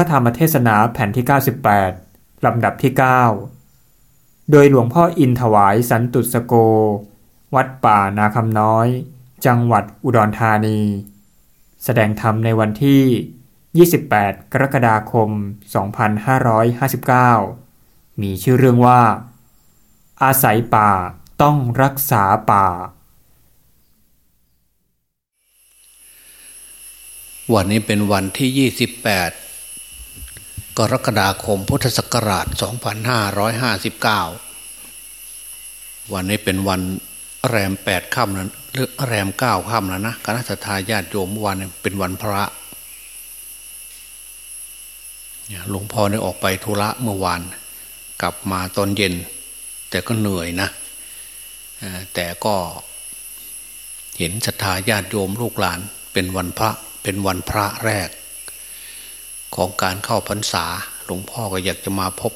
ระธรรมเทศนาแผ่นที่ 98 ลำดับที่ 9 โดยหลวงพ่ออินถวายสันตุสโก วัดป่านาคำน้อย จังหวัดอุดรธานี แสดงธรรมในวันที่ 28 กรกฎาคม 2559 มีชื่อเรื่องว่า อาศัยป่าต้องรักษาป่า วันนี้เป็นวันที่ 28 กรกฎาคมพุทธศักราช 2559 วันนี้เป็นวันแรม 8ค่ำแล้วหรือแรม 9ค่ำแล้วนะคณะทาญาติโยมเมื่อวานเป็นวันพระหลวงพ่อได้ออกไปธุระเมื่อวาน กลับมาตอนเย็น แต่ก็เหนื่อยนะ แต่ก็เห็นศรัทธาญาติโยมลูกหลานเป็นวันพระเป็นวันพระแรก ของการเข้าพรรษา หลวงพ่อก็อยากจะมาพบ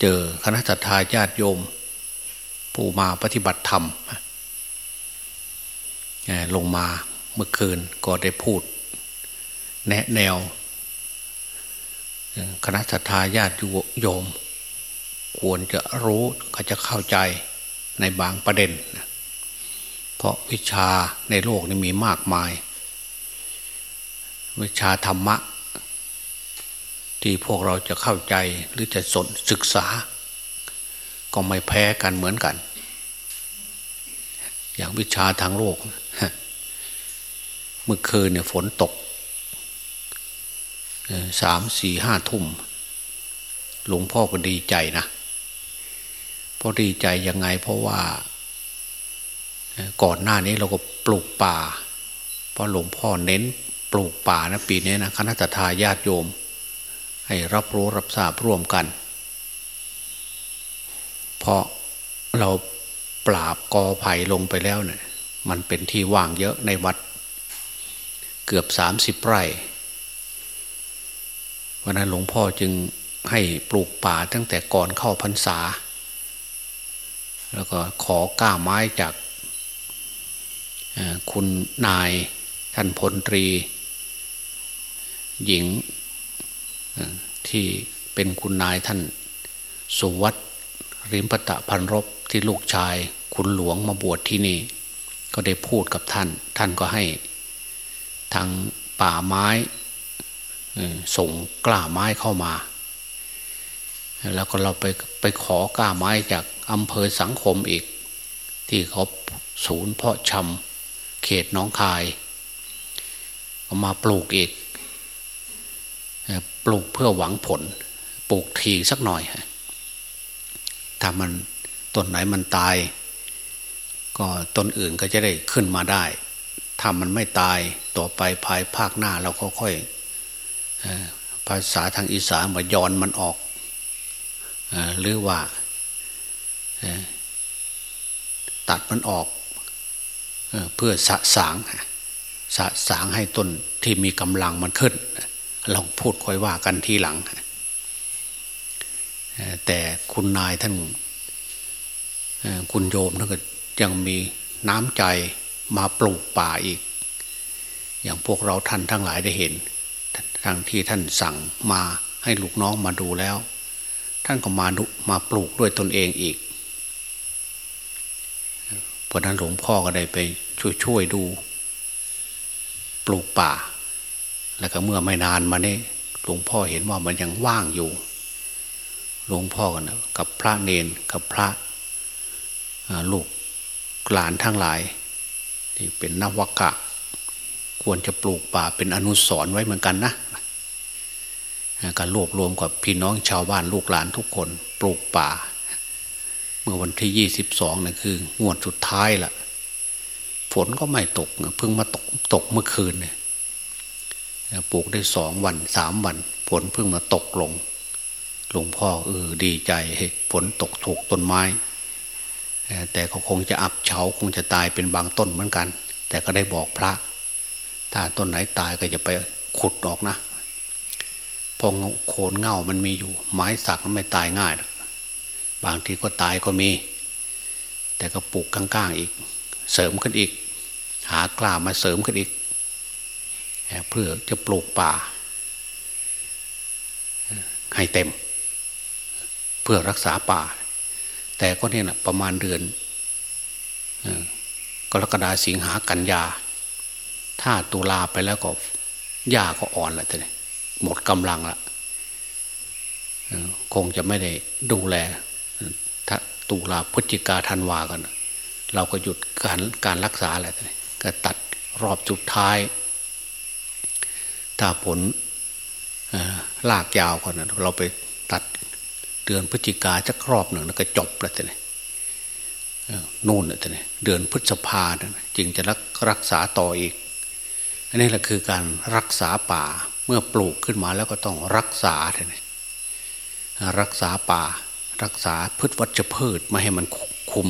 เจอคณะสัตยาญาติโยม ผู้มาปฏิบัติธรรมลงมาเมื่อคืนก็ได้พูด แนะแนว คณะสัตยาญาติโยม ควรจะรู้ก็จะเข้าใจในบางประเด็น เพราะวิชาในโลกนี้มีมากมาย วิชาธรรมะ ที่พวกเราจะเข้าใจหรือจะสนศึกษา ก็ไม่แพ้กันเหมือนกัน อย่างวิชาทางโลก เมื่อคืนเนี่ยฝนตกสามสี่ห้าทุ่ม หลวงพ่อก็ดีใจนะเพราะดีใจยังไงเพราะว่า ก่อนหน้านี้เราก็ปลูกป่า เพราะหลวงพ่อเน้นปลูกป่านะปีนี้นะคณะทาญาติโยม ให้รับรู้รับทราบร่วมกัน เพราะเราปราบกอไผ่ลงไปแล้วเนี่ยมันเป็นที่ว่างเยอะในวัด เกือบสามสิบไร่วันนั้นหลวงพ่อจึงให้ปลูกป่าตั้งแต่ก่อนเข้าพรรษา แล้วก็ขอก้าไม้จากคุณนายท่านพลตรี หญิง ที่เป็นคุณนายท่าน สุวัตริมปตะพันรบที่ลูกชายคุณหลวงมาบวชที่นี่ ก็ได้พูดกับท่าน ท่านก็ให้ทางป่าไม้ส่งกล้าไม้เข้ามา แล้วก็เราไปไปขอกล้าไม้จากอำเภอสังคมอีก ที่เขาศูนย์เพาะชำเขตน้องคายเอามาปลูกอีก ปลูกเพื่อหวังผล ปลูกทีสักหน่อยถ้ามันต้นไหนมันตาย ก็ต้นอื่นก็จะได้ขึ้นมาได้ ถ้ามันไม่ตายต่อไปภายภาคหน้าเราก็ค่อยภาษาทางอีสานมายอนมันออกหรือว่าตัดมันออกเพื่อสะสางสะสางให้ต้นที่มีกำลังมันขึ้น เราพูดค่อยว่ากันทีหลัง แต่คุณนายท่านคุณโยมท่านก็ยังมีน้ำใจมาปลูกป่าอีก อย่างพวกเราท่านทั้งหลายได้เห็นทางที่ท่านสั่งมาให้ลูกน้องมาดูแล้ว ท่านก็มาดูมาปลูกด้วยตนเองอีกเพราะนั้นหลวงพ่อก็ได้ไปช่วยๆดู ปลูกป่า แล้วก็เมื่อไม่นานมานี้หลวงพ่อเห็นว่ามันยังว่างอยู่ หลวงพ่อกันกับพระเนนกับพระลูกหลานทั้งหลายที่เป็นนวกะ ควรจะปลูกป่าเป็นอนุสร์ไว้เหมือนกันนะการรวบรวมกับพี่น้องชาวบ้านลูกหลานทุกคนปลูกป่า เมื่อวันที่ยี่สิบสองนี่คืองวดสุดท้ายละฝนก็ไม่ตกเพิ่งมาตกตกเมื่อคืนเนี่ย ปลูกได้สองวันสามวันฝนเพิ่งมาตกลง หลวงพ่อเออดีใจฝนตกถูกต้นไม้ แต่เขาคงจะอับเฉาคงจะตายเป็นบางต้นเหมือนกัน แต่ก็ได้บอกพระ ถ้าต้นไหนตายก็จะไปขุดออกนะพอโคนเง่ามันมีอยู่ ไม้สักมันไม่ตายง่าย บางทีก็ตายก็มี แต่ก็ปลูกก้างๆอีก เสริมขึ้นอีก หากล้ามาเสริมขึ้นอีก เพื่อจะปลูกป่าให้เต็ม เพื่อรักษาป่า แต่ก็เนี่ยนะประมาณเดือนกรกฎาสิงหากันยา ถ้าตุลาไปแล้วก็หญ้าก็อ่อนล้วทีนี้หมดกำลังละคงจะไม่ได้ดูแลถ้าตุลาพฤศจิกาธันวากัน เราก็หยุดการการรักษาอะไรทีนี้ก็ตัดรอบสุดท้าย ถ้าผลลากยาวกว่านั้นเราไปตัดเดือนพฤศจิกาจะครอบหนึ่งแล้วก็จบแล้วทีนี้นู่นทีนี้เดือนพฤษภาจึงจะรักรักษาต่ออีก อันนี้แหละคือการรักษาป่าเมื่อปลูกขึ้นมาแล้วก็ต้องรักษาทีนี้รักษาป่า รักษาพืชวัชพืชไม่ให้มันคุม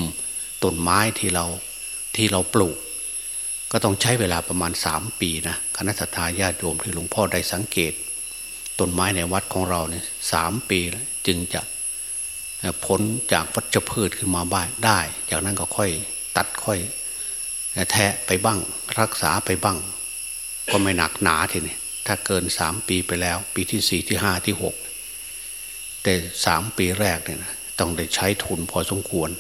ต้นไม้ที่เราที่เราปลูก ก็ต้องใช้เวลาประมาณสามปีนะคณะสัตยาติโยมที่หลวงพ่อได้สังเกตต้นไม้ในวัดของเราเนี่ยสามปีจึงจะพ้นจากวัชพืชขึ้นมาบ้างได้ จากนั้นก็ค่อยตัดค่อย แทะไปบ้าง รักษาไปบ้าง ก็ไม่หนักหนาทีนี้ถ้าเกินสามปีไปแล้ว ปีที่สี่ที่ห้าที่หกแต่สามปีแรกเนี่ยนะต้องได้ใช้ทุนพอสมควร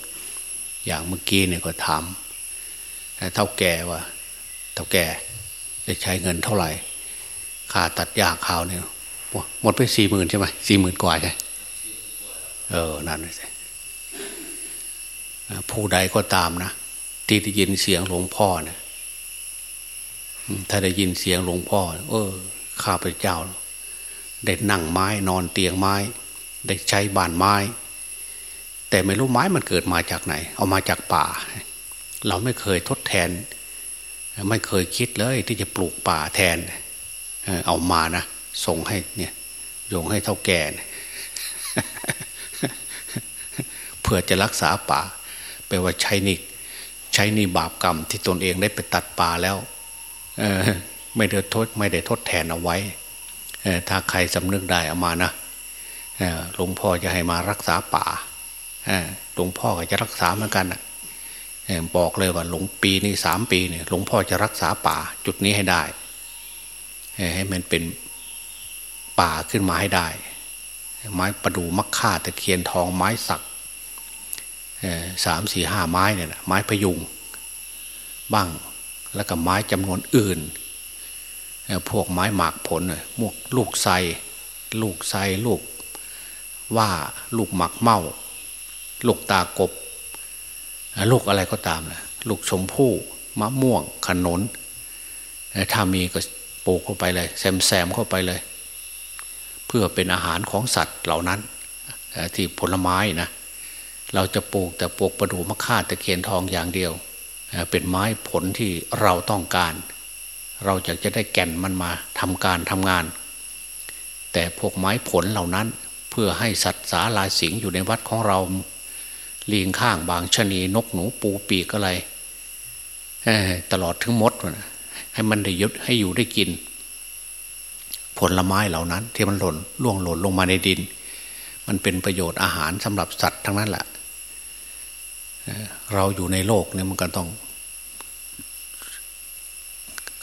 อย่างเมื่อกี้เนี่ยก็ถามเท่าแก่ว่า เท่าแก่ได้ใช้เงินเท่าไหร่ค่าตัดยาขาวเนี่ยหมดไปสี่หมื่นใช่ไหมสี่หมื่นกว่าใช่เออนั่นสิผู้ใดก็ตามนะที่ได้ยินเสียงหลวงพ่อเนะี่ยถ้าได้ยินเสียงหลวงพ่อ เออ ข้าพเจ้า ได้นั่งไม้นอนเตียงไม้ ได้ใช้บ้านไม้ แต่ไม่รู้ไม้มันเกิดมาจากไหน เอามาจากป่า เราไม่เคยทดแทน ไม่เคยคิดเลยที่จะปลูกป่าแทน เอามานะ ส่งให้เนี่ยโยงให้เท่าแก่เพื่อจะรักษาป่าแปลว่าใช้นิใช้นิบาปกรรมที่ตนเองได้ไปตัดป่าแล้วไม่ได้ทดไม่ได้ทดแทนเอาไว้ถ้าใครสำนึกได้เอามานะหลวงพ่อจะให้มารักษาป่าหลวงพ่อก็จะรักษาเหมือนกัน บอกเลยว่าหลวงปีนี้สามปีเนี่ยหลวงพ่อจะรักษาป่าจุดนี้ให้ได้ให้มันเป็นป่าขึ้นมาให้ได้ ไม้ประดู่มักค่าตะเคียนทองไม้สักสามสี่ห้าไม้เนี่ยไม้พยุง บ้างแล้วก็ไม้จำนวนอื่น พวกไม้หมากผลพวกลูกไทรลูกไทรลูกว่าลูกหมักเมาลูกตากบ ลูกอะไรก็ตามนะลูกชมพู่มะม่วงขนุนถ้ามีก็ปลูกเข้าไปเลยแซมแซมเข้าไปเลย เพื่อเป็นอาหารของสัตว์เหล่านั้นที่ผลไม้นะเราจะปลูกแต่ปลูกประดู่มะข่าตะเคียนทองอย่างเดียว เป็นไม้ผลที่เราต้องการ เราอยากจะได้แก่นมันมาทำการทำงาน แต่พวกไม้ผลเหล่านั้นเพื่อให้สัตว์สาลาสิงอยู่ในวัดของเรา ลีงข้างบางชนีนกหนูปูปีกอะไรตลอดถึงมด ให้มันได้ยึดให้อยู่ได้กิน ผลไม้เหล่านั้น ที่มันหล่นล่วงหล่นลงมาในดิน มันเป็นประโยชน์อาหารสำหรับสัตว์ทั้งนั้นแหละเราอยู่ในโลกเนี่ยมันก็ต้อง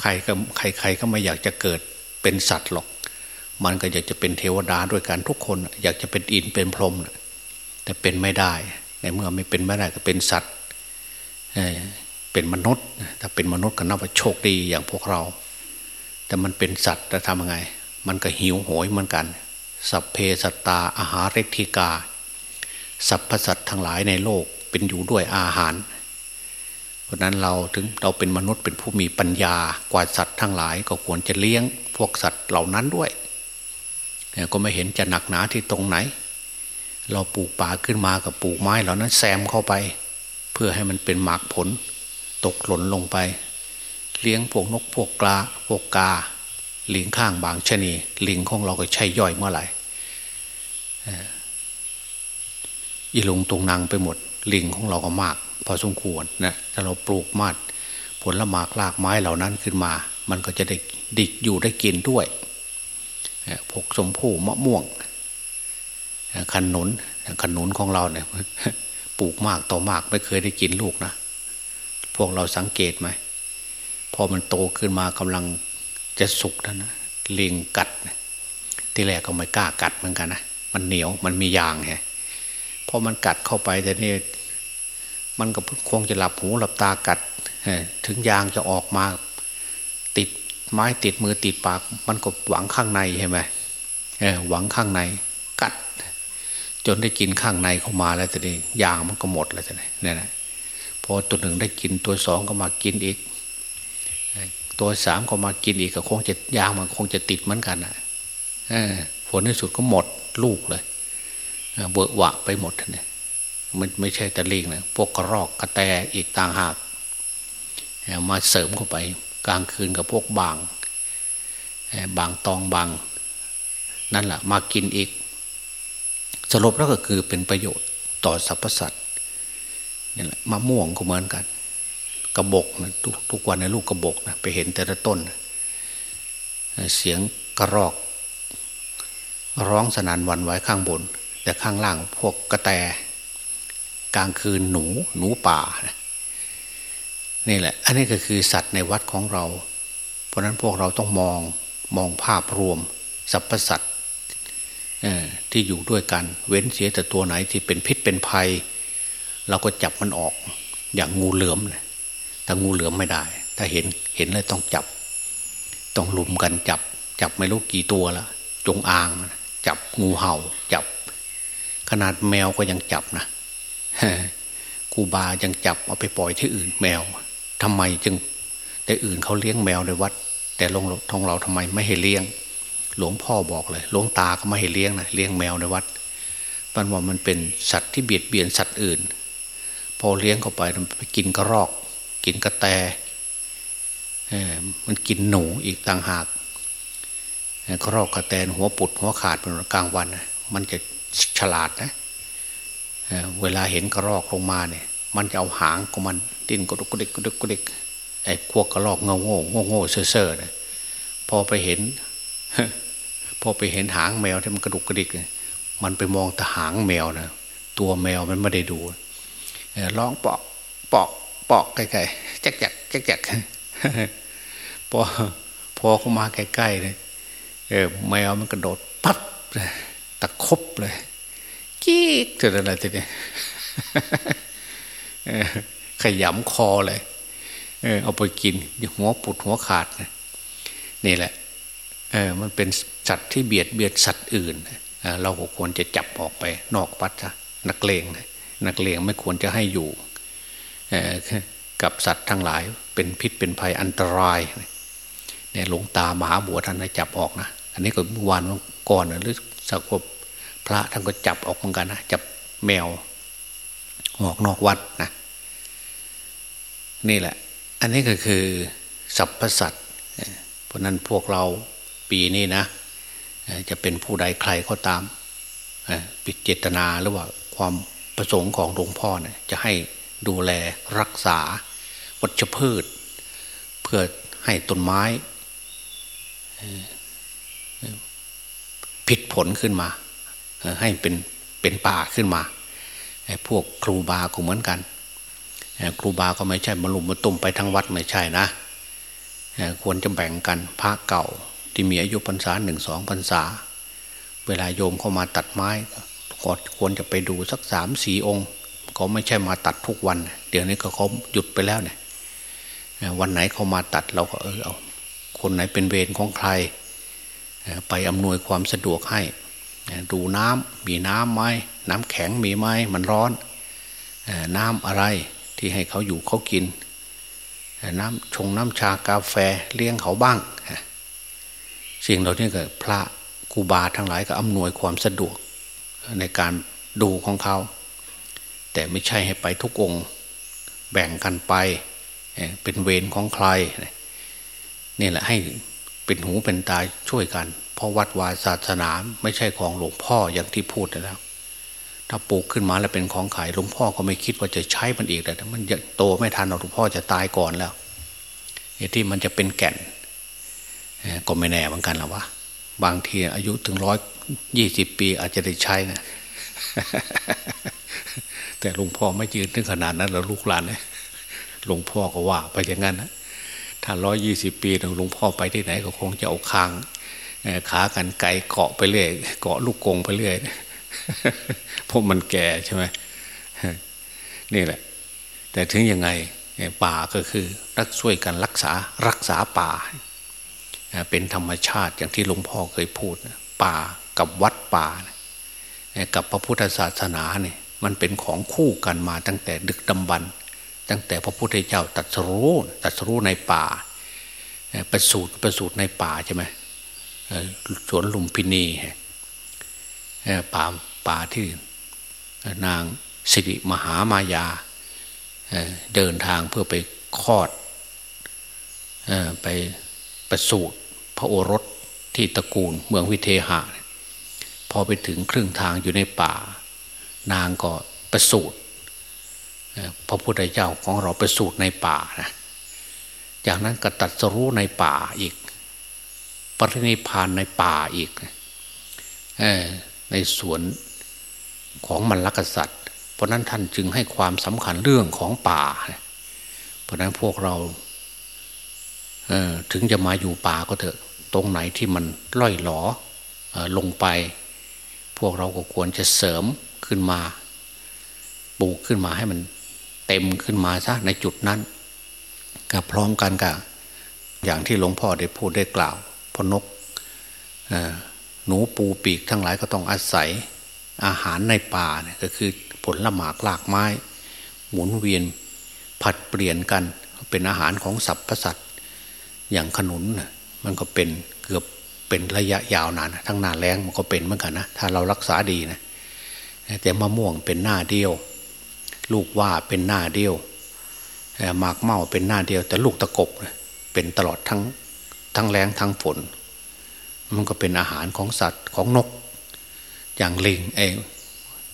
ใครก็ใครใครก็ไม่อยากจะเกิดเป็นสัตว์หรอก มันก็อยากจะเป็นเทวดาด้วยกันทุกคน อยากจะเป็นอินเป็นพรหมแต่เป็นไม่ได้ ในเมื่อไม่เป็นไม่ได้ก็เป็นสัตว์เป็นมนุษย์ ถ้าเป็นมนุษย์ก็นับว่าโชคดีอย่างพวกเรา แต่มันเป็นสัตว์จะทำยังไง มันก็หิวโหยเหมือนกัน สัพเพสัตตาอาหารเรติกา สัพพสัตทั้งหลายในโลกเป็นอยู่ด้วยอาหาร เพราะนั้นเราถึงเราเป็นมนุษย์เป็นผู้มีปัญญากว่าสัตว์ทั้งหลายก็ควรจะเลี้ยง พวกสัตว์เหล่านั้นด้วย ก็ไม่เห็นจะหนักหนาที่ตรงไหน เราปลูกป่าขึ้นมากับปลูกไม้เหล่านั้นแซมเข้าไป เพื่อให้มันเป็นหมากผล ตกหล่นลงไป เลี้ยงพวกนกพวกกลาพวกกาลิงข้างบางชนีลิงของเราก็ใช่ย่อยเมื่อไหร่อีลงตรงนางไปหมด ลิงของเราก็มาก พอสมควรนะถ้าเราปลูกมาดผลละหมากลากไม้เหล่านั้นขึ้นมา มันก็จะได้ดิกอยู่ได้กินด้วยพวกสมผู้มะม่วง ขนุนขนุนของเราเนี่ยปลูกมากต่อมากไม่เคยได้กินลูกนะพวกเราสังเกตไหมพอมันโตขึ้นมากำลังจะสุกแล้วนะลิงกัดที่แรกก็ไม่กล้ากัดเหมือนกันนะมันเหนียวมันมียางไงพอมันกัดเข้าไปแต่นี่มันก็คงจะหลับหูหลับตากัดถึงยางจะออกมา ติดไม้ติดมือติดปาก มันก็หวังข้างในใช่ไหมหวังข้างใน กัด จนได้กินข้างในเข้ามาแล้วแต่นี่ยางมันก็หมดแล้วแต่นี่นะพอตัวหนึ่งได้กินตัวสองก็มากินอีก ตัวสามก็มากินอีกก็คงจะยางมันคงจะติดเหมือนกันนะผลที่สุดก็หมดลูกเลยเบอะวะไปหมดเนี่ยมันไม่ใช่แต่ลิงนะพวกกระรอกกระแตอีกต่างหากมาเสริมเข้าไป กลางคืนกับพวกบาง บางตองบาง นั่นแหละมากินอีก สรุปแล้วก็คือเป็นประโยชน์ต่อสรรพสัตว์นี่แหละมะม่วงก็เหมือนกัน กระบอกนะทุกทุกวันในลูกกระบอกนะไปเห็นแต่ละต้น เสียงกระรอก ร้องสนานวันไว้ข้างบน แต่ข้างล่างพวกกระแต กลางคืนหนูหนูป่านี่แหละ อันนี้ก็คือสัตว์ในวัดของเรา เพราะนั้นพวกเราต้องมองมองภาพรวมสรรพสัตว ที่อยู่ด้วยกัน เว้นเสียแต่ตัวไหนที่เป็นพิษเป็นภัย เราก็จับมันออก อย่างงูเหลือมแต่งูเหลือมไม่ได้ ถ้าเห็นเห็นแล้วต้องจับ ต้องลุมกันจับ จับไม่รู้กี่ตัวละจงอาง จับงูเห่า จับ ขนาดแมวก็ยังจับนะครูบายังจับเอาไปปล่อยที่อื่นแมวทำไมจึงแต่อื่นเขาเลี้ยงแมวในวัด แต่ลงทองเราทำไมไม่ให้เลี้ยง หลวงพ่อบอกเลย หลวงตาก็ไม่ให้เลี้ยงนะเลี้ยงแมวในวัดปันว่ามันเป็นสัตว์ที่เบียดเบียนสัตว์อื่น พอเลี้ยงเข้าไปมันไปกินกระรอก กินกระแตมันกินหนูอีกต่างหากกระรอกกระแตหัวปุดหัวขาดเป็นกลางวัน มันจะฉลาดนะเวลาเห็นกระรอกลงมาเนี่ย มันจะเอาหางของมันดิ้นกระดุกกระดิกกระดุกกระดิกไอ้พวกกระรอกเงาโง่โง่โง่เซ่อเซ่อเนี่ยพอไปเห็น พอไปเห็นหางแมวที่มันกระดุกกระดิกมันไปมองแต่หางแมวนะตัวแมวมันไม่ได้ดูร้องเปาะเปาะเปาะใกล้ๆแจ๊กแจ๊กแจ๊กแจ๊กพอพอเข้ามาใกล้ๆเลยเออแมวมันกระโดดปั๊บตะคบเลยกี้เจออะไรทีนี้ขยำคอเลย เออเอาไปกินหัวปุดหัวขาดนี่แหละ เออมันเป็นสัตว์ที่เบียดเบียดสัตว์อื่นเราควรจะจับออกไปนอกวัดนะนักเลงนักเลงไม่ควรจะให้อยู่กับสัตว์ทั้งหลายเป็นพิษเป็นภัยอันตรายเนี่ยหลวงตามหาบัวท่านให้จับออกนะ อันนี้ก็เมื่อวานก่อนหรือสักพระท่านก็จับออกเหมือนกันนะจับแมวออกนอกวัดนะนี่แหละ อันนี้ก็คือสัพพสัตเพราะนั้นพวกเรา ปีนี้นะจะเป็นผู้ใดใครก็ตามปิดเจตนาหรือว่าความประสงค์ของหลวงพ่อเนี่ยจะให้ดูแลรักษาวัชพืช เพื่อให้ต้นไม้ผิดผลขึ้นมา ให้เป็นเป็นป่าขึ้นมาพวกครูบาก็เหมือนกันครูบาก็ไม่ใช่มาลุมมาตุ่มไปทั้งวัดไม่ใช่นะควรจะแบ่งกันพระเก่า ที่มีอายุพรรษาหนึ่งสองพรรษา เวลาโยมเข้ามาตัดไม้ก็ควรจะไปดูสักสามสี่องค์เขาไม่ใช่มาตัดทุกวัน เดี๋ยวนี้ก็เขาหยุดไปแล้วเนี่ยวันไหนเขามาตัดเราก็เออเอาคนไหนเป็นเวรของใคร ไปอำนวยความสะดวกให้ ดูน้ำมีน้ำไหมน้ำแข็งมีไหมมันร้อน น้ำอะไรที่ให้เขาอยู่เขากิน น้ำชงน้ำชากาแฟเลี้ยงเขาบ้าง สิ่งเหล่านี้ก็พระกูบาทั้งหลายก็อำนวยความสะดวกในการดูของเขา แต่ไม่ใช่ให้ไปทุกองค์แบ่งกันไป เป็นเวรของใครนี่แหละให้เป็นหูเป็นตาช่วยกัน เพราะวัดวาศาสนาไม่ใช่ของหลวงพ่ออย่างที่พูดแล้ว ถ้าปลูกขึ้นมาแล้วเป็นของขายหลวงพ่อก็ไม่คิดว่าจะใช้มันอีกแต่มันโตไม่ทันหลวงพ่อจะตายก่อนแล้วที่มันจะเป็นแก่น ก็ไม่แน่เหมือนกันหรอวะบางทีอายุถึงร้อยยี่สิบปีอาจจะได้ใช้นะ แต่หลวงพ่อไม่ยืนถึงขนาดนั้นแล้วลูกหลานเนี่ยหลวงพ่อก็ว่าไปอย่างนั้นนะถ้าร้อยยี่สิบปีหลวงพ่อไปที่ไหนก็คงจะเอาคางขากันไกเกาะไปเรื่อยเกาะลูกกงไปเรื่อยเพราะมันแก่ใช่ไหมนี่แหละ แต่ถึงยังไงป่าก็คือรักช่วยกันรักษารักษาป่า เป็นธรรมชาติอย่างที่หลวงพ่อเคยพูดป่ากับวัดป่ากับพระพุทธศาสนาเนี่ยมันเป็นของคู่กันมาตั้งแต่ดึกดำบรรตั้งแต่พระพุทธเจ้าตัดสู้ตัดสู้ในป่าประสูตรประสูตรในป่าใช่ไหมสวนลุมพินีป่าป่าที่นางสิริมหามายาเดินทางเพื่อไปคลอดไป ประสูตรพระโอรสที่ตระกูลเมืองวิเทหะ พอไปถึงครึ่งทางอยู่ในป่า นางก็ประสูตรพระพุทธเจ้าของเราประสูตรในป่านะจากนั้นก็ตัดสรู้ในป่าอีก ปรินิพานในป่าอีกในสวนของมรรคษัตริย์เพราะนั้นท่านจึงให้ความสำคัญเรื่องของป่า เพราะนั้นพวกเรา ถึงจะมาอยู่ป่าก็เถอะ ตรงไหนที่มันล่อยหลอลงไป พวกเราก็ควรจะเสริมขึ้นมาปลูกขึ้นมาให้มันเต็มขึ้นมาซะในจุดนั้นกับพร้อมกันกับอย่างที่หลวงพ่อได้พูดได้กล่าวพนกหนูปูปีกทั้งหลายก็ต้องอาศัยอาหารในป่าเนี่ยก็คือผลละหมากลากไม้ หมุนเวียนผัดเปลี่ยนกันเป็นอาหารของสัตว์ประสัต อย่างขนุนมันก็เป็นเกือบเป็นระยะยาวนานทั้งหน้าแรงมันก็เป็นเหมือนกันนะถ้าเรารักษาดีนะแต่มะม่วงเป็นหน้าเดียว ลูกว่าเป็นหน้าเดียวหมากเมาเป็นหน้าเดียว แต่ลูกตะกบเป็นตลอดทั้งทั้งแรงทั้งฝน มันก็เป็นอาหารของสัตว์ของนก อย่างลิงเอง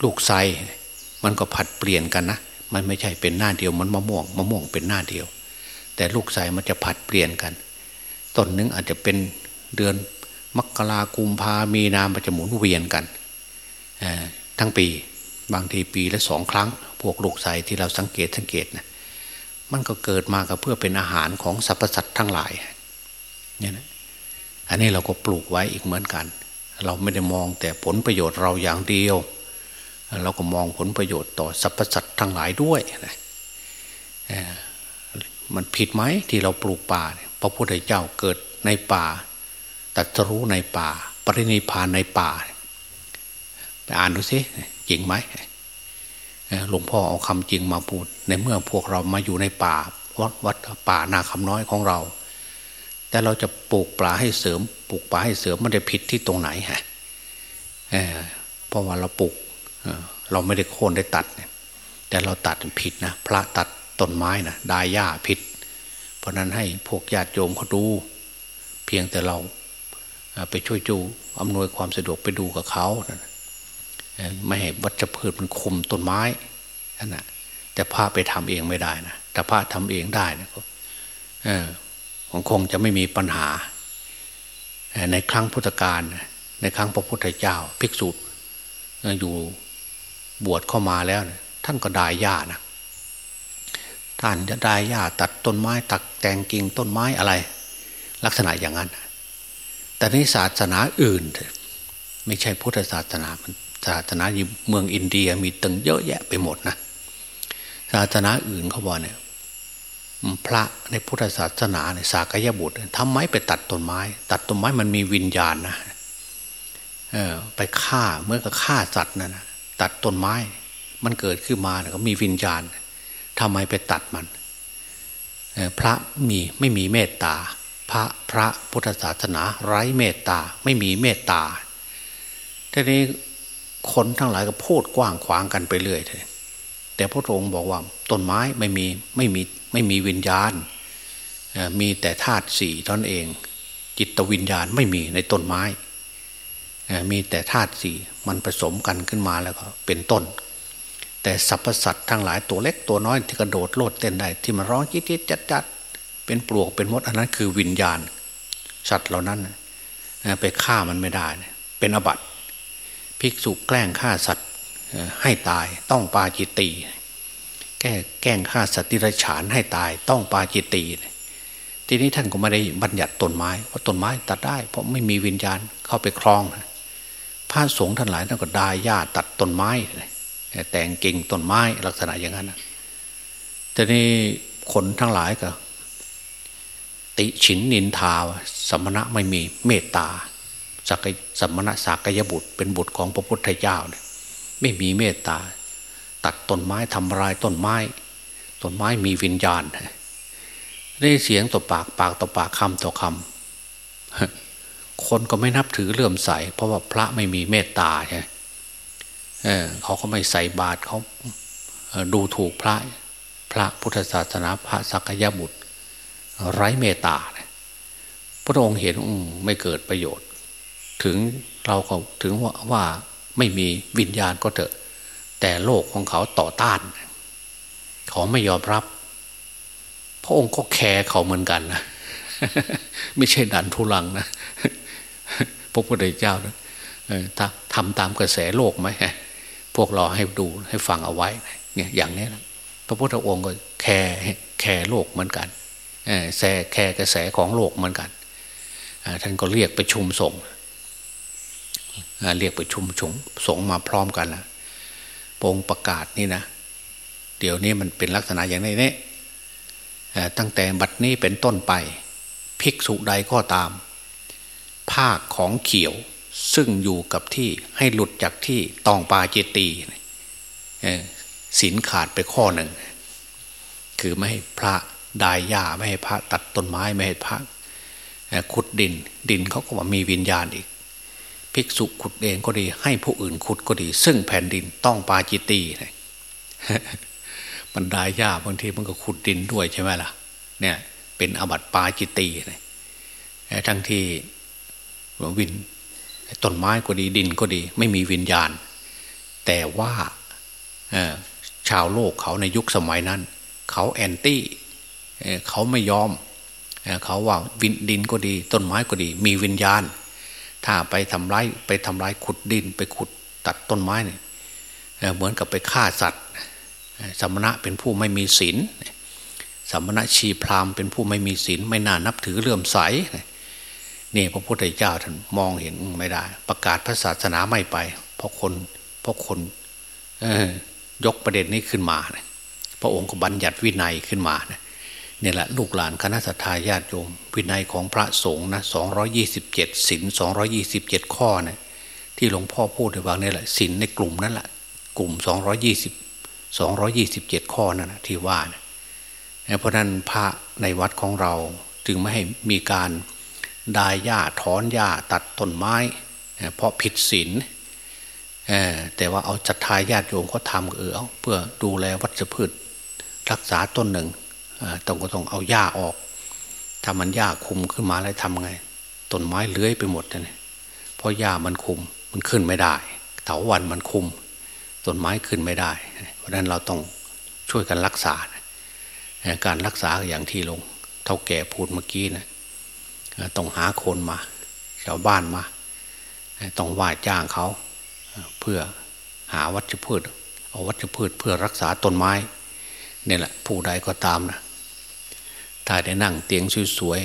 ลูกไซมันก็ผัดเปลี่ยนกันนะมันไม่ใช่เป็นหน้าเดียวมันมะม่วงมะม่วงเป็นหน้าเดียว แต่ลูกไซมันจะผัดเปลี่ยนกัน ต้นนึงอาจจะเป็นเดือนมกรากุมภามีนามันจะหมุนเวียนกันทั้งปีบางทีปีละสองครั้ง พวกลูกไซที่เราสังเกตสังเกตนะมันก็เกิดมาก็เพื่อเป็นอาหารของสรรพสัตว์ทั้งหลายเนี่ยนะอันนี้เราก็ปลูกไว้อีกเหมือนกัน เราไม่ได้มองแต่ผลประโยชน์เราอย่างเดียว เราก็มองผลประโยชน์ต่อสรรพสัตว์ทั้งหลายด้วยนะ มันผิดไหมที่เราปลูกป่าพระพุทธเจ้าเกิดในป่าตัดรู้ในป่า ปรินิพานในป่า ไปอ่านดูสิจริงไหมหลวงพ่อเอาคำจริงมาพูด ในเมื่อพวกเรามาอยู่ในป่า วัดวัดป่านาคำน้อยของเรา แต่เราจะปลูกปลาให้เสริม ปลูกปลาให้เสริมมันได้ผิดที่ตรงไหนฮะเพราะว่าเราปลูกเราไม่ได้โค่นได้ตัด แต่เราตัดผิดนะ พระตัด ต้นไม้นะดายหญ้าผิดเพราะนั้นให้พวกญาติโยมเขาดู เพียงแต่เราไปช่วยจูอำนวยความสะดวกไปดูกับเขาไม่ให้วัชพืชมันคุมต้นไม้นั่นนะแต่พระไปทำเองไม่ได้นะแต่พระทำเองได้นะก็ของคงจะไม่มีปัญหา ในครั้งพุทธกาลในครั้งพระพุทธเจ้า ภิกษุอยู่บวชเข้ามาแล้วนะท่านก็ดายญ้านะ ท่านจะไดายหญ้าตัดต้นไม้ตักแต่งกิ่งต้นไม้อะไร ลักษณะอย่างนั้น แต่ในศาสนาอื่น ไม่ใช่พุทธศาสนาศาสนาอยู่เมืองอินเดียมีตึงเยอะแยะไปหมดนะศาสนาอื่นเขาบอกเนี่ยพระในพุทธศาสนาเนี่ยสากยบุตรทำไมไปตัดต้นไม้ ตัดต้นไม้มันมีวิญญาณนะเออไปฆ่าเมื่อกับฆ่าสัตว์นะนะตัดต้นไม้ มันเกิดขึ้นมาเนี่ยก็มีวิญญาณ ทำไมไปตัดมันพระมีไม่มีเมตตา พระพระพุทธศาสนาไร้เมตตาไม่มีเมตตาทีนี้คนทั้งหลายก็พูดกว้างขวางกันไปเรื่อยเลยแต่พระองค์บอกว่าต้นไม้ไม่มีไม่มีไม่มีวิญญาณ มีแต่ธาตุสี่ตนเอง จิตวิญญาณไม่มีในต้นไม้ มีแต่ธาตุสี่มันผสมกันขึ้นมาแล้วก็เป็นต้น แต่สรรพสัตว์ทั้งหลายตัวเล็กตัวน้อยที่กระโดดโลดเต้นได้ที่มันร้องจิ๊ดจิ๊ดจัดจัดเป็นปลวกเป็นมดอันนั้นคือวิญญาณ สัตว์เหล่านั้นไปฆ่ามันไม่ได้ เป็นอบัติภิกษุแกล้งฆ่าสัตว์ให้ตายต้องปาจิตตีแก้แกล้งฆ่าสัตว์ติรฉานให้ตายต้องปาจิตตีทีนี้ท่านก็ไม่ได้บัญญัติต้นไม้ว่าต้นไม้ตัดได้ เพราะไม่มีวิญญาณเข้าไปคลองพระสงฆ์ท่านหลายท่านก็ดายหญ้าตัดต้นไม้ แต่งกิ่งต้นไม้ลักษณะอย่างนั้นแต่นี่คนทั้งหลายก็ ติฉินนินทาสมณะไม่มีเมตตาสักสมณะสักยบุตร เป็นบุตรของพระพุทธเจ้าเนี่ยไม่มีเมตตา ตัดต้นไม้ทำลายต้นไม้ต้นไม้มีวิญญาณได้เสียงต่อปากปากต่อปากคำต่อคำคนก็ไม่นับถือเลื่อมใส เพราะว่าพระไม่มีเมตตาใช่ เเขาก็ไม่ใส่บาตรเขาดูถูกพระพระพุทธศาสนาพระสักยบุตร ไร้เมตตาพระองค์เห็นไม่เกิดประโยชน์ ถึงเราก็ถึงว่าว่าไม่มีวิญญาณก็เถอะ แต่โลกของเขาต่อต้าน เขาไม่ยอมรับ พระองค์ก็แคร์เขาเหมือนกันนะไม่ใช่ดันทุลังนะพระพุทธเจ้านะถ้าทำตามกระแสโลกไหม พวกเราให้ดูให้ฟังเอาไว้เนี่ยอย่างนี้นะพระพุทธองค์ก็ care care โลกเหมือนกันแส care กระแสของโลกเหมือนกันท่านก็เรียกประชุมสงฆ์เรียกประชุมชงสงฆ์มาพร้อมกันละปงประกาศนี่นะ เดี๋ยวนี้มันเป็นลักษณะอย่างนี้เนี่ยตั้งแต่บัดนี้เป็นต้นไป ภิกษุใดก็ตาม ภาคของเขียว ซึ่งอยู่กับที่ให้หลุดจากที่ตองปาเจตีศีลขาดไปข้อหนึ่ง คือไม่ให้พระดายหญ้าไม่ให้พระตัดต้นไม้ไม่ให้พระขุดดิน ดินเขาก็ว่ามีวิญญาณอีก ภิกษุขุดเองก็ดีให้ผู้อื่นขุดก็ดี ซึ่งแผ่นดินต้องปาจิตีบรรดายหญ้าบางทีมันก็ขุดดินด้วยใช่ไหมล่ะ เนี่ย เป็นอบัติปาจิตีเลยทั้งที่วิน ต้นไม้ก็ดีดินก็ดี ไม่มีวิญญาณ แต่ว่าชาวโลกเขาในยุคสมัยนั้น เขาแอนตี้เขาไม่ยอมเขาว่าวินดินก็ดี ต้นไม้ก็ดี มีวิญญาณ ถ้าไปทำร้ายไปทำร้ายขุดดิน ไปขุดตัดต้นไม้เนี่ยเหมือนกับไปฆ่าสัตว์สมณะเป็นผู้ไม่มีศีลสมณะชีพรามเป็นผู้ไม่มีศีลไม่น่านับถือเลื่อมใส นี่พระพุทธเจ้าท่านมองเห็นไม่ได้ ประกาศพระศาสนาไม่ไป เพราะคนเพราะคนยกประเด็นนี้ขึ้นมาพระองค์ก็บัญญัติวินัยขึ้นมานะนี่แหละลูกหลานคณะสัตยาญาติโยมวินัยของพระสงฆ์นะสองยี่สิบเจ็ดศินสองยี่สิบเจ็ดข้อเนะี่ยที่หลวงพ่อพูดในวันนี้แหละศินในกลุ่มนั้นแหละกลุ่มสองยี่สิบสองยี่สิบเจ็ดข้อนั่นนะที่ว่านะเพราะนั้นพระในวัดของเราจึงไม่ให้มีการ ดายหญ้าถอนหญ้าตัดต้นไม้ เพราะผิดศีลแต่ว่าเอาจัดทายญาติโยมเขาทำเออเพื่อดูแลวัชพืช รักษาต้นหนึ่งต้องก็ต้องเอาหญ้าออกถ้ามันหญ้าคุมขึ้นมาแล้วทำไงต้นไม้เลื้อยไปหมดเลยเพราะหญ้ามันคุมมันขึ้นไม่ได้เถาวันมันคุมต้นไม้ขึ้นไม่ได้ เพราะนั้นเราต้องช่วยกันรักษา การรักษาอย่างที่ลงเท่าแก่พูดเมื่อกี้นะ ต้องหาคนมาชาวบ้านมา ต้องว่าจ้างเขาเพื่อหาวัชพืช เอาวัชพืชเพื่อรักษาต้นไม้นี่แหละผู้ใดก็ตามนะถ้าได้นั่งเตียงสวย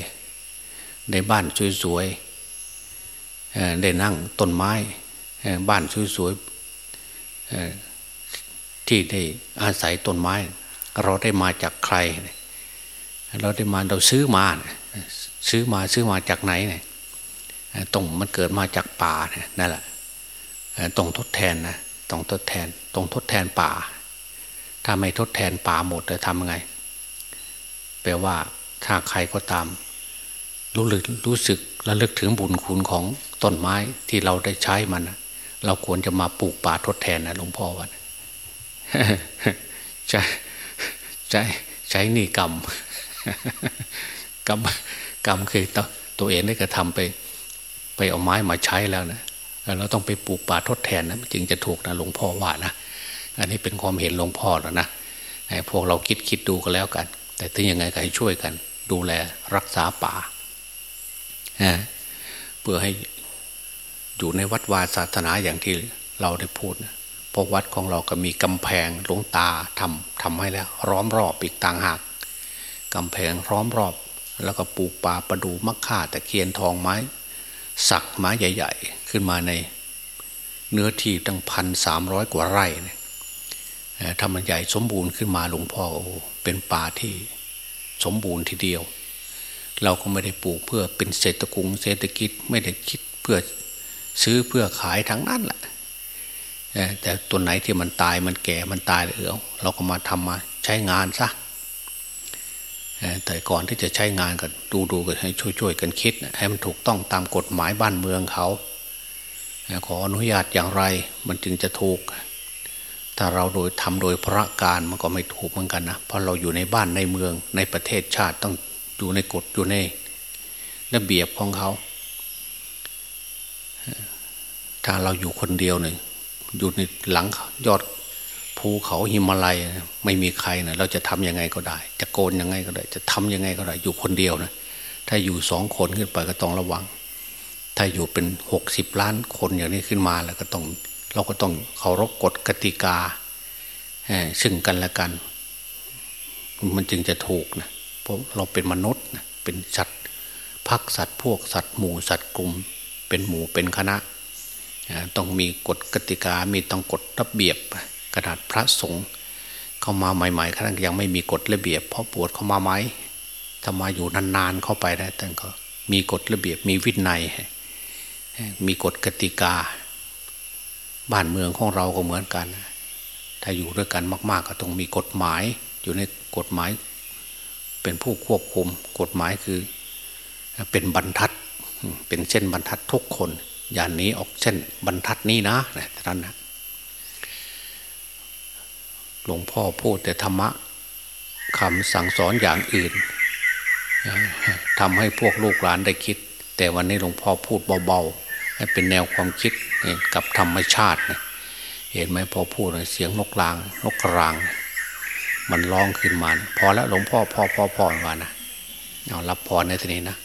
ๆในบ้านสวยๆได้นั่งต้นไม้บ้านสวยๆที่ได้อาศัยต้นไม้ เราได้มาจากใคร เราได้มาเราซื้อมา ซื้อมาซื้อมาจากไหนเนี่ยตรงมันเกิดมาจากป่าเนี่ยนั่นแหละตรงทดแทนนะตรงทดแทนตรงทดแทนป่า ถ้าไม่ทดแทนป่าหมดจะทำไง แปลว่าถ้าใครก็ตาม รู้ลึกรู้สึกและลึกถึงบุญคุณของต้นไม้ที่เราได้ใช้มันเราควรจะมาปลูกป่าทดแทนนะหลวงพ่อวันใช้ใช้ใช้นี่กรรม กรรมกรรมคือตัวตัวเองได้กระทำไปไปเอาไม้มาใช้แล้วนะเราต้องไปปลูกป่าทดแทนนะจึงจะถูกนะหลวงพ่อว่านะอันนี้เป็นความเห็นหลวงพ่อแล้วนะให้พวกเราคิดคิดดูกันแล้วกัน แต่ถึงยังไงก็ให้ช่วยกัน ดูแลรักษาป่าเพื่อให้อยู่ในวัดวาศาสนาอย่างที่เราได้พูดนะเพราะวัดของเราก็มีกำแพงหลวงตาทำทำให้แล้ว ร้อมรอบอีกต่างหากกำแพงร้อมรอบ แล้วก็ปลูกป่าประดูมะข่าตะเคียนทองไม้ สักไม้ใหญ่ ๆ ขึ้นมาในเนื้อที่ตั้งพันสามร้อยกว่าไร่เนี่ยถ้ามันใหญ่สมบูรณ์ขึ้นมาหลวงพ่อโอ้เป็นป่าที่สมบูรณ์ทีเดียว เราก็ไม่ได้ปลูกเพื่อเป็นเศรษฐกุงเศรษฐกิจไม่ได้คิดเพื่อซื้อเพื่อขายทั้งนั้นแหละแต่ตัวไหนที่มันตายมันแก่มันตายเออเราก็มาทำมาใช้งานซะ แต่ก่อนที่จะใช้งานกันดูดูกันให้ช่วยๆกันคิดให้มันถูกต้องตามกฎหมายบ้านเมืองเขาขออนุญาตอย่างไรมันจึงจะถูก ถ้าเราโดยทำโดยพระการมันก็ไม่ถูกเหมือนกันนะเพราะเราอยู่ในบ้านในเมืองในประเทศชาติต้องอยู่ในกฎอยู่ในระเบียบของเขา ถ้าเราอยู่คนเดียวหนึ่งอยู่ในหลังยอด ภูเขาหิมาลัยไม่มีใครนะเราจะทํำยังไงก็ได้ จะโกนยังไงก็ได้ จะทำยังไงก็ได้ อยู่คนเดียวนะถ้าอยู่สองคนขึ้นไปก็ต้องระวัง ถ้าอยู่เป็นหกสิบล้านคนอย่างนี้ขึ้นมาแล้วก็ต้อง เราก็ต้องเคารพกฎกติกาซึ่งกันและกัน มันจึงจะถูกนะเพราะเราเป็นมนุษย์นะเป็นสัตว์พักสัตว์พวกสัตว์หมู่สัตว์กลุ่ม เป็นหมู่เป็นคณะ ต้องมีกฎกติกามีต้องกฎระเบียบ กระดาษพระสงฆ์เข้ามาใหม่ๆขณะยังไม่มีกฎระเบียบเพราะปวดเข้ามาไหมถ้ามาอยู่นานๆเข้าไปได้แต่ก็มีกฎระเบียบมีวินัย มีกฎกติกา บ้านเมืองของเราก็เหมือนกัน ถ้าอยู่ด้วยกันมาก ๆ ก็ต้องมีกฎหมาย อยู่ในกฎหมาย เป็นผู้ควบคุมกฎหมายคือเป็นบรรทัด เป็นเส้นบรรทัดทุกคน อย่าหนีออกเส้นบรรทัดนี้นะท่านนะ หลวงพ่อพูดแต่ธรรมะคำสั่งสอนอย่างอื่นทำให้พวกลูกหลานได้คิด แต่วันนี้หลวงพ่อพูดเบาๆให้เป็นแนวความคิดกับธรรมชาติเห็นไหมพอพูดเสียงนกลาง นกกราง มันร้องขึ้นมา พอแล้วหลวงพ่อพอพอพอว่านะเอารับพรในทีนี้นะ